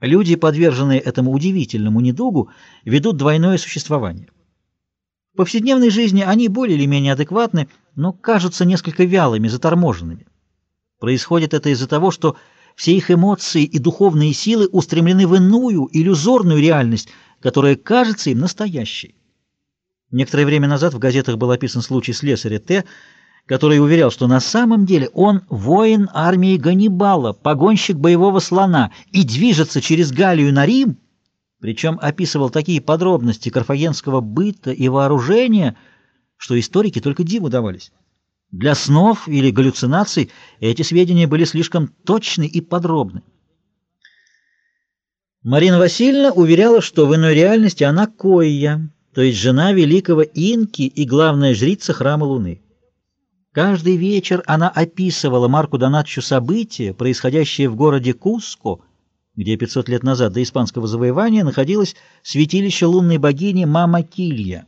Люди, подверженные этому удивительному недугу, ведут двойное существование. В повседневной жизни они более или менее адекватны, но кажутся несколько вялыми, заторможенными. Происходит это из-за того, что все их эмоции и духовные силы устремлены в иную, иллюзорную реальность, которая кажется им настоящей. Некоторое время назад в газетах был описан случай слесаря Т., который уверял, что на самом деле он воин армии Ганнибала, погонщик боевого слона и движется через Галлию на Рим, причем описывал такие подробности карфагенского быта и вооружения, что историки только диву давались. Для снов или галлюцинаций эти сведения были слишком точны и подробны. Марина Васильевна уверяла, что в иной реальности она Койя, то есть жена великого Инки и главная жрица храма Луны. Каждый вечер она описывала Марку Донатчу события, происходящие в городе Куско, где 500 лет назад до испанского завоевания находилось святилище лунной богини Мама Килья.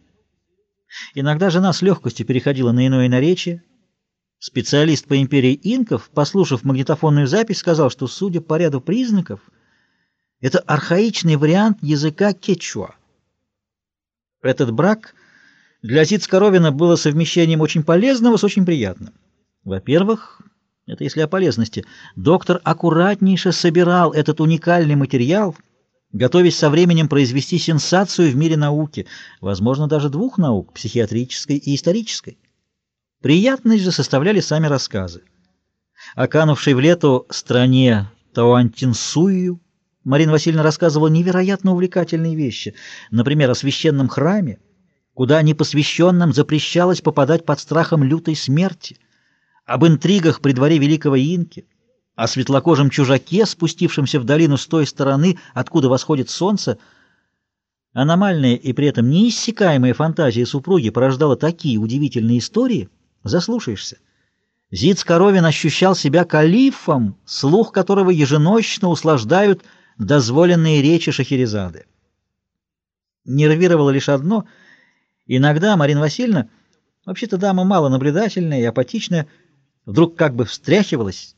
Иногда жена с легкостью переходила на иное наречие. Специалист по империи инков, послушав магнитофонную запись, сказал, что, судя по ряду признаков, это архаичный вариант языка кечуа. Этот брак — для Зиц-Коровина было совмещением очень полезного с очень приятным. Во-первых, это если о полезности, доктор аккуратнейше собирал этот уникальный материал, готовясь со временем произвести сенсацию в мире науки, возможно, даже двух наук, психиатрической и исторической. Приятность же составляли сами рассказы. О канувшей в лету стране Тауантинсую Марина Васильевна рассказывала невероятно увлекательные вещи, например, о священном храме, куда непосвященным запрещалось попадать под страхом лютой смерти, об интригах при дворе великого инки, о светлокожем чужаке, спустившемся в долину с той стороны, откуда восходит солнце. Аномальная и при этом неиссякаемая фантазия супруги порождала такие удивительные истории, заслушаешься. Зиц Коровин ощущал себя калифом, слух которого еженощно услаждают дозволенные речи Шахерезады. Нервировало лишь одно — Иногда Марина Васильевна, вообще-то дама мало наблюдательная и апатичная, вдруг как бы встряхивалась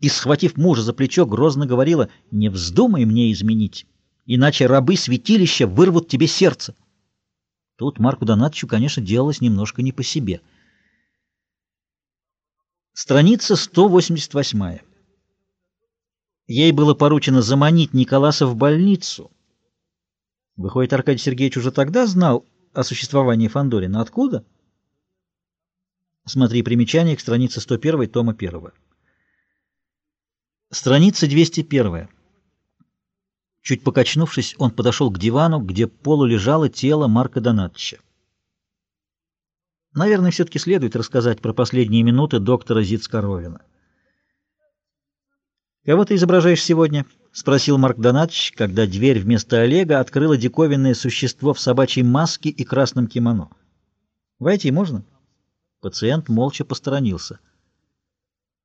и, схватив мужа за плечо, грозно говорила «Не вздумай мне изменить, иначе рабы святилища вырвут тебе сердце». Тут Марку Донатовичу, конечно, делалось немножко не по себе. Страница 188. Ей было поручено заманить Николаса в больницу. Выходит, Аркадий Сергеевич уже тогда знал о существовании Фандорина. Откуда? Смотри примечание к странице 101, тома 1. Страница 201. Чуть покачнувшись, он подошел к дивану, где полу лежало тело Марка Донатовича. Наверное, все-таки следует рассказать про последние минуты доктора Зицкоровина. «Кого ты изображаешь сегодня?» — спросил Марк Донатович, когда дверь вместо Олега открыла диковинное существо в собачьей маске и красном кимоно. «Войти можно?» Пациент молча посторонился.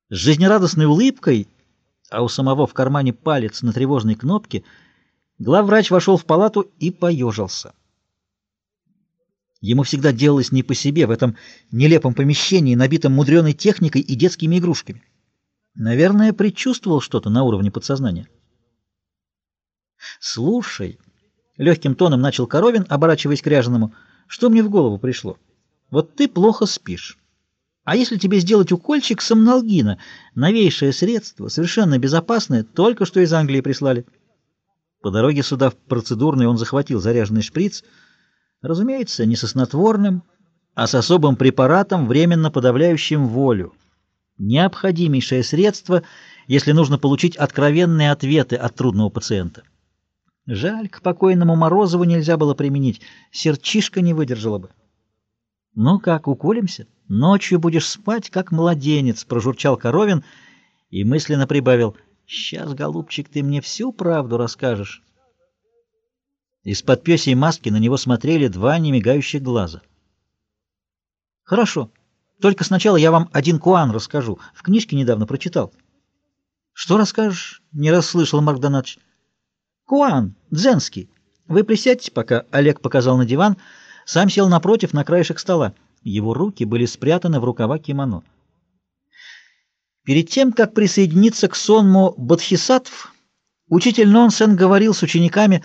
С жизнерадостной улыбкой, а у самого в кармане палец на тревожной кнопке, главврач вошел в палату и поежился. Ему всегда делалось не по себе в этом нелепом помещении, набитом мудреной техникой и детскими игрушками. Наверное, предчувствовал что-то на уровне подсознания. «Слушай», — легким тоном начал Коровин, оборачиваясь к Ряженому, — «что мне в голову пришло? Вот ты плохо спишь. А если тебе сделать укольчик сомнолгина, новейшее средство, совершенно безопасное, только что из Англии прислали?» По дороге сюда в процедурный он захватил заряженный шприц, разумеется, не со снотворным, а с особым препаратом, временно подавляющим волю. Необходимейшее средство, если нужно получить откровенные ответы от трудного пациента. Жаль, к покойному Морозову нельзя было применить, сердчишка не выдержала бы. «Ну как, уколемся? Ночью будешь спать, как младенец», — прожурчал Коровин и мысленно прибавил, «Сейчас, голубчик, ты мне всю правду расскажешь». Из-под пёсей маски на него смотрели два немигающих глаза. «Хорошо, только сначала я вам один куан расскажу. В книжке недавно прочитал». «Что расскажешь?» — не расслышал Марк Донатович. Куан, дзенский. Вы присядьте, пока Олег показал на диван, сам сел напротив на краешек стола. Его руки были спрятаны в рукава кимоно. Перед тем, как присоединиться к сонму бодхисаттв, Учитель Нонсен говорил с учениками